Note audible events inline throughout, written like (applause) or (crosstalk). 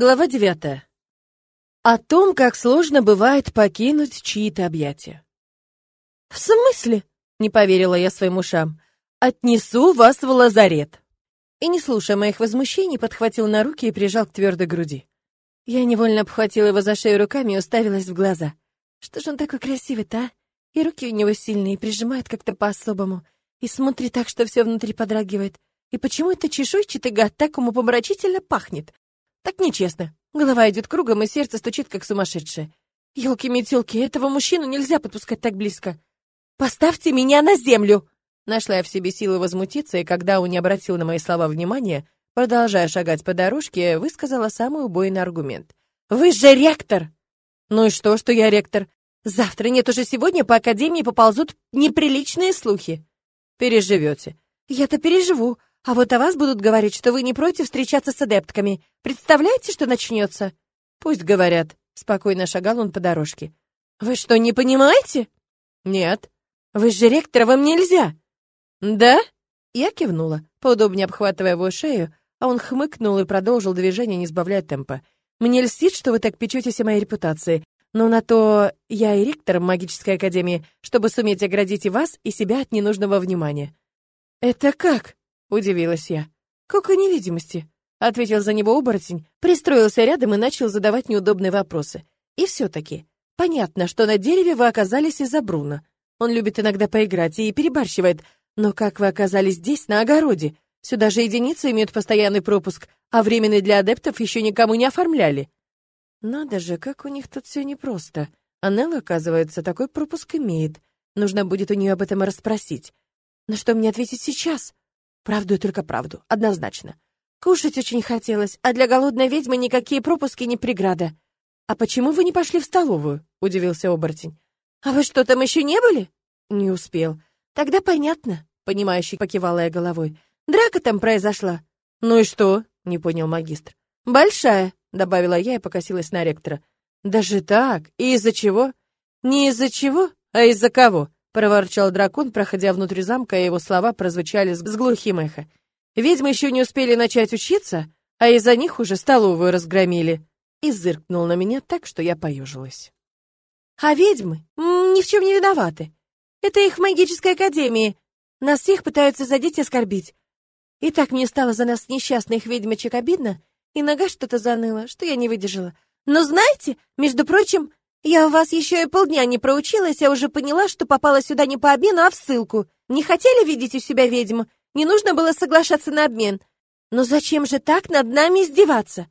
Глава девятая. О том, как сложно бывает покинуть чьи-то объятия. «В смысле?» — не поверила я своим ушам. «Отнесу вас в лазарет!» И, не слушая моих возмущений, подхватил на руки и прижал к твердой груди. Я невольно обхватила его за шею руками и уставилась в глаза. Что же он такой красивый-то, а? И руки у него сильные, и прижимает как-то по-особому, и смотрит так, что все внутри подрагивает. И почему это чешуйчатый гад так умопомрачительно пахнет? Так нечестно. Голова идет кругом, и сердце стучит, как сумасшедшее. Ёлки-метёлки, этого мужчину нельзя подпускать так близко. «Поставьте меня на землю!» Нашла я в себе силы возмутиться, и когда он не обратил на мои слова внимания, продолжая шагать по дорожке, высказала самый убойный аргумент. «Вы же ректор!» «Ну и что, что я ректор? Завтра, нет, уже сегодня по академии поползут неприличные слухи». «Переживете». «Я-то переживу. А вот о вас будут говорить, что вы не против встречаться с адептками. Представляете, что начнется? Пусть говорят. Спокойно шагал он по дорожке. Вы что, не понимаете? Нет. Вы же ректор, вам нельзя. Да? Я кивнула, поудобнее обхватывая его шею, а он хмыкнул и продолжил движение, не сбавляя темпа. Мне льстит, что вы так печетесь о моей репутации, но на то я и ректор магической академии, чтобы суметь оградить и вас, и себя от ненужного внимания. Это как? Удивилась я. «Как о невидимости?» — ответил за него оборотень, пристроился рядом и начал задавать неудобные вопросы. «И все-таки, понятно, что на дереве вы оказались из-за Бруна. Он любит иногда поиграть и перебарщивает, но как вы оказались здесь, на огороде? Сюда же единицы имеют постоянный пропуск, а временный для адептов еще никому не оформляли». «Надо же, как у них тут все непросто. Анелла, оказывается, такой пропуск имеет. Нужно будет у нее об этом расспросить. На что мне ответить сейчас?» Правду и только правду, однозначно. Кушать очень хотелось, а для голодной ведьмы никакие пропуски не преграда. А почему вы не пошли в столовую? удивился оборотень. А вы что, там еще не были? Не успел. Тогда понятно, понимающий покивала я головой. Драка там произошла. Ну и что? не понял магистр. Большая, добавила я и покосилась на ректора. Даже так? И из-за чего? Не из-за чего, а из-за кого? Проворчал дракон, проходя внутрь замка, и его слова прозвучали с глухим эхо. Ведьмы еще не успели начать учиться, а из-за них уже столовую разгромили. И зыркнул на меня так, что я поежилась. А ведьмы ни в чем не виноваты. Это их в магической академии. Нас всех пытаются задеть и оскорбить. И так мне стало за нас несчастных ведьмочек обидно, и нога что-то заныла, что я не выдержала. Но знаете, между прочим, я у вас еще и полдня не проучилась, а уже поняла, что попала сюда не по обмену, а в ссылку. Не хотели видеть у себя ведьму? Не нужно было соглашаться на обмен. Но зачем же так над нами издеваться?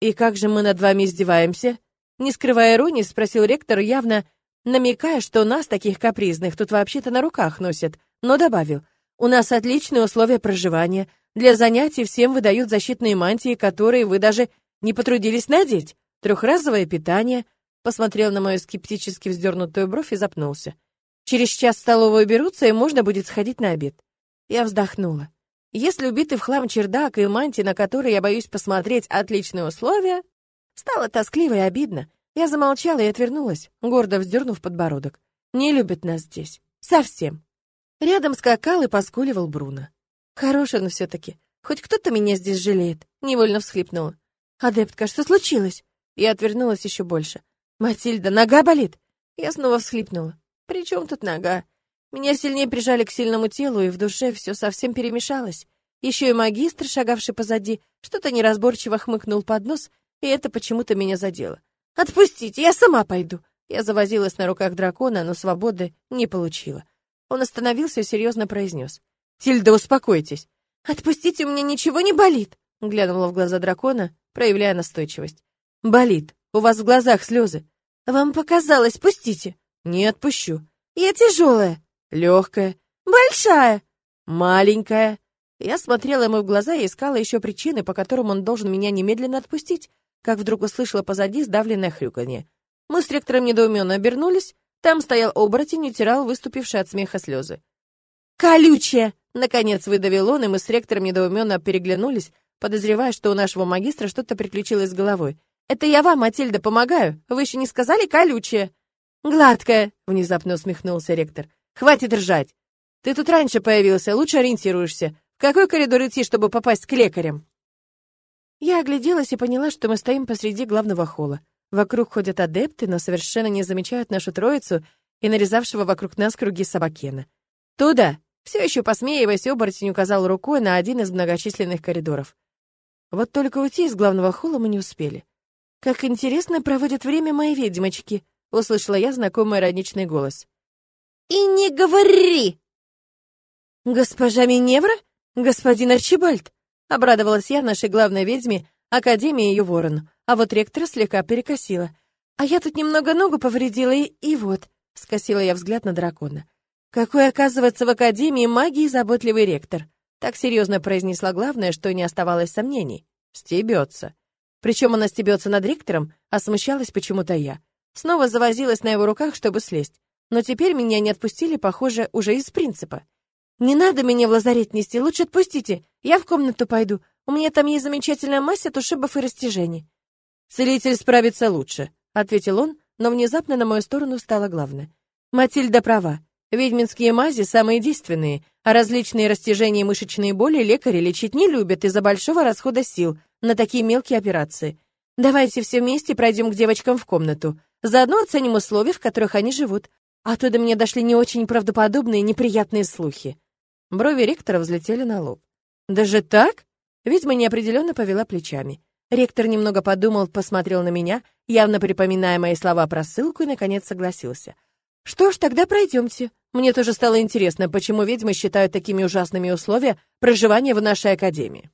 И как же мы над вами издеваемся? Не скрывая иронии, спросил ректор, явно намекая, что нас, таких капризных, тут вообще-то на руках носят, но добавил, у нас отличные условия проживания, для занятий всем выдают защитные мантии, которые вы даже не потрудились надеть, трехразовое питание, посмотрел на мою скептически вздернутую бровь и запнулся. Через час столовую берутся, и можно будет сходить на обед. Я вздохнула. Если убитый в хлам чердак и мантии, на которые я боюсь посмотреть, отличные условия, стало тоскливо и обидно. Я замолчала и отвернулась, гордо вздернув подбородок. Не любят нас здесь. Совсем. Рядом скакал и поскуливал Бруно. Хороший он все-таки. Хоть кто-то меня здесь жалеет. Невольно всхлипнула. «Адептка, что случилось?» Я отвернулась еще больше. «Матильда, нога болит?» Я снова всхлипнула. «При чем тут нога?» Меня сильнее прижали к сильному телу, и в душе все совсем перемешалось. Еще и магистр, шагавший позади, что-то неразборчиво хмыкнул под нос, и это почему-то меня задело. «Отпустите, я сама пойду!» Я завозилась на руках дракона, но свободы не получила. Он остановился и серьезно произнес. «Тильда, успокойтесь!» «Отпустите, у меня ничего не болит!» Глянула в глаза дракона, проявляя настойчивость. «Болит. У вас в глазах слезы. Вам показалось, пустите. Не отпущу. Я тяжелая. Легкая. Большая. Маленькая. Я смотрела ему в глаза и искала еще причины, по которым он должен меня немедленно отпустить, как вдруг услышала позади сдавленное хрюканье. Мы с ректором недоуменно обернулись. Там стоял оборотень и утирал выступившие от смеха слезы. «Колючая!» — наконец выдавил он, и мы с ректором недоуменно переглянулись, подозревая, что у нашего магистра что-то приключилось с головой. Это я вам, Матильда, помогаю. Вы еще не сказали колючее?» «Гладкое», — внезапно усмехнулся ректор. «Хватит ржать. Ты тут раньше появился, лучше ориентируешься. В какой коридор идти, чтобы попасть к лекарям?» Я огляделась и поняла, что мы стоим посреди главного холла. Вокруг ходят адепты, но совершенно не замечают нашу троицу и нарезавшего вокруг нас круги собакена. «Туда!» — все еще посмеиваясь, оборотень указал рукой на один из многочисленных коридоров. Вот только уйти из главного холла мы не успели. «Как интересно проводят время мои ведьмочки!» — услышала я знакомый родничный голос. «И не говори!» «Госпожа Миневра? Господин Арчибальд!» — обрадовалась я нашей главной ведьме, Академии ее ворон, а вот ректора слегка перекосила. «А я тут немного ногу повредила, и, и вот...» — скосила я взгляд на дракона. «Какой, оказывается, в Академии магии заботливый ректор!» Так серьезно произнесла главное, что не оставалось сомнений. Стебется. Причем она стебется над ректором, а смущалась почему-то я. Снова завозилась на его руках, чтобы слезть. Но теперь меня не отпустили, похоже, уже из принципа. «Не надо меня в лазарет нести, лучше отпустите. Я в комнату пойду. У меня там есть замечательная мазь от ушибов и растяжений». «Целитель справится лучше», — ответил он, но внезапно на мою сторону стало главное. «Матильда права. Ведьминские мази самые действенные, а различные растяжения и мышечные боли лекари лечить не любят из-за большого расхода сил на такие мелкие операции. Давайте все вместе пройдем к девочкам в комнату. Заодно оценим условия, в которых они живут. Оттуда меня дошли не очень правдоподобные неприятные слухи. Брови ректора взлетели на лоб. «Даже так?» Ведьма неопределенно повела плечами. Ректор немного подумал, посмотрел на меня, явно припоминая мои слова про ссылку, и, наконец, согласился. «Что ж, тогда пройдемте. Мне тоже стало интересно, почему ведьмы считают такими ужасными условия проживания в нашей академии».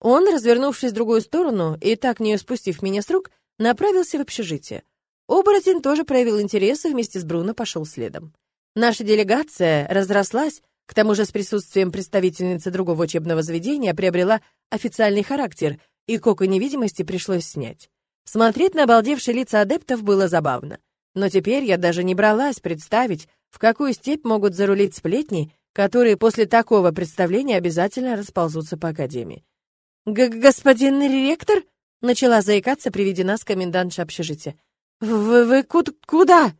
Он, развернувшись в другую сторону и так не спустив меня с рук, направился в общежитие. Оборотень тоже проявил интерес и вместе с Бруно пошел следом. Наша делегация разрослась, к тому же с присутствием представительницы другого учебного заведения приобрела официальный характер, и коку невидимости пришлось снять. Смотреть на обалдевшие лица адептов было забавно. Но теперь я даже не бралась представить, в какую степь могут зарулить сплетни, которые после такого представления обязательно расползутся по академии. Г «Господин ректор?» — начала заикаться при виде нас комендантша общежития. «Вы, вы куд куда?»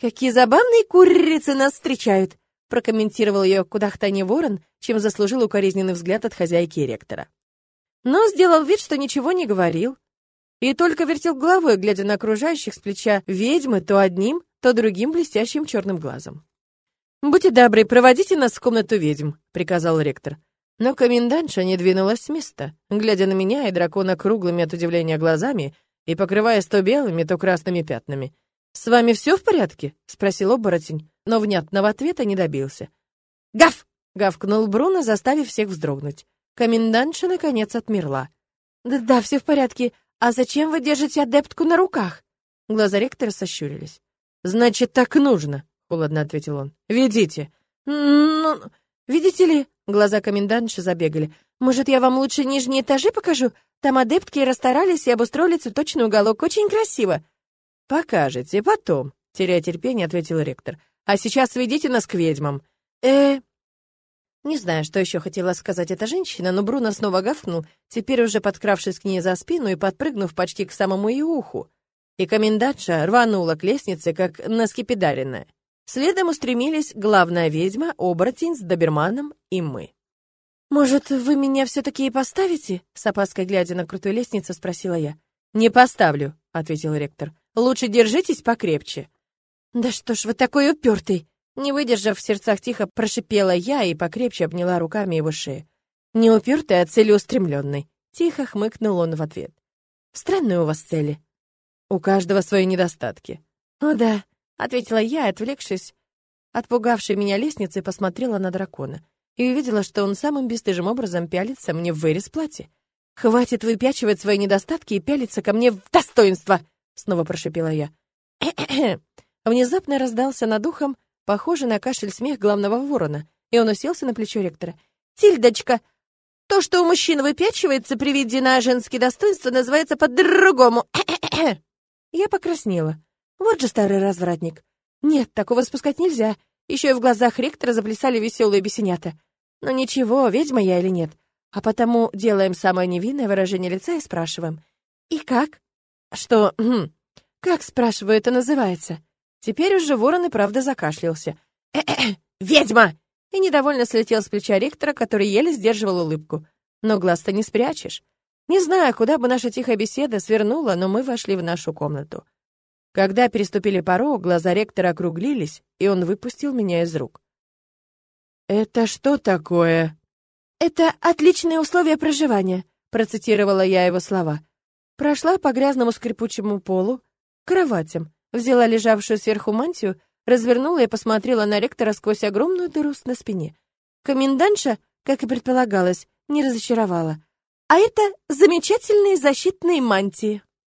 «Какие забавные курицы нас встречают!» прокомментировал ее кудахтанье ворон, чем заслужил укоризненный взгляд от хозяйки и ректора. Но сделал вид, что ничего не говорил, и только вертел головой, глядя на окружающих с плеча ведьмы то одним, то другим блестящим черным глазом. «Будьте добры, проводите нас в комнату ведьм», — приказал ректор. Но комендантша не двинулась с места, глядя на меня и дракона круглыми от удивления глазами и покрываясь то белыми, то красными пятнами. «С вами все в порядке?» — спросил оборотень, но внятного ответа не добился. «Гав!» — гавкнул Бруно, заставив всех вздрогнуть. Комендантша, наконец, отмерла. «Да, да, все в порядке. А зачем вы держите адептку на руках?» Глаза ректора сощурились. «Значит, так нужно», — холодно ответил он. «Ведите». «Ну, видите ли...» — глаза комендантши забегали. «Может, я вам лучше нижние этажи покажу? Там адептки расстарались и обустроили цветочный уголок. Очень красиво». «Покажете, потом», — теряя терпение, ответил ректор. «А сейчас ведите нас к ведьмам». «Э...» Не знаю, что еще хотела сказать эта женщина, но Бруно снова гавкнул, теперь уже подкравшись к ней за спину и подпрыгнув почти к самому ее уху. И комендантша рванула к лестнице, как наскепидаренная. Следом устремились главная ведьма, оборотень с доберманом и мы. «Может, вы меня все-таки и поставите?» С опаской глядя на крутую лестницу, спросила я. «Не поставлю», — ответил ректор. «Лучше держитесь покрепче». «Да что ж вы такой упертый!» Не выдержав в сердцах тихо, прошипела я и покрепче обняла руками его шею. «Не упертый, а целеустремленный», — тихо хмыкнул он в ответ. «Странные у вас цели». «У каждого свои недостатки». «О да», — ответила я, отвлекшись от пугавшей меня лестницы, посмотрела на дракона и увидела, что он самым бесстыжим образом пялится мне в вырез платья. «Хватит выпячивать свои недостатки и пялиться ко мне в достоинство!» — снова прошипела я. (clears throat) Внезапно раздался над ухом, похожий на кашель смех главного ворона, и он уселся на плечо ректора. «Тильдочка, то, что у мужчин выпячивается при виде на женские достоинства, называется по-другому!» (clears throat) Я покраснела. Вот же старый развратник. Нет, такого спускать нельзя. Еще и в глазах ректора заплясали веселые бесенята. Но ничего, ведьма я или нет. А потому делаем самое невинное выражение лица и спрашиваем. «И как?» «Что? Хм, как, спрашиваю, это называется?» Теперь уже ворон и правда закашлялся. «Э-э-э! Ведьма!» И недовольно слетел с плеча ректора, который еле сдерживал улыбку. Но глаз-то не спрячешь. Не знаю, куда бы наша тихая беседа свернула, но мы вошли в нашу комнату. Когда переступили порог, глаза ректора округлились, и он выпустил меня из рук. «Это что такое?» «Это отличные условия проживания», — процитировала я его слова. Прошла по грязному скрипучему полу, к кроватям, взяла лежавшую сверху мантию, развернула и посмотрела на ректора сквозь огромную дыру на спине. Комендантша, как и предполагалось, не разочаровала. А это замечательные защитные мантии.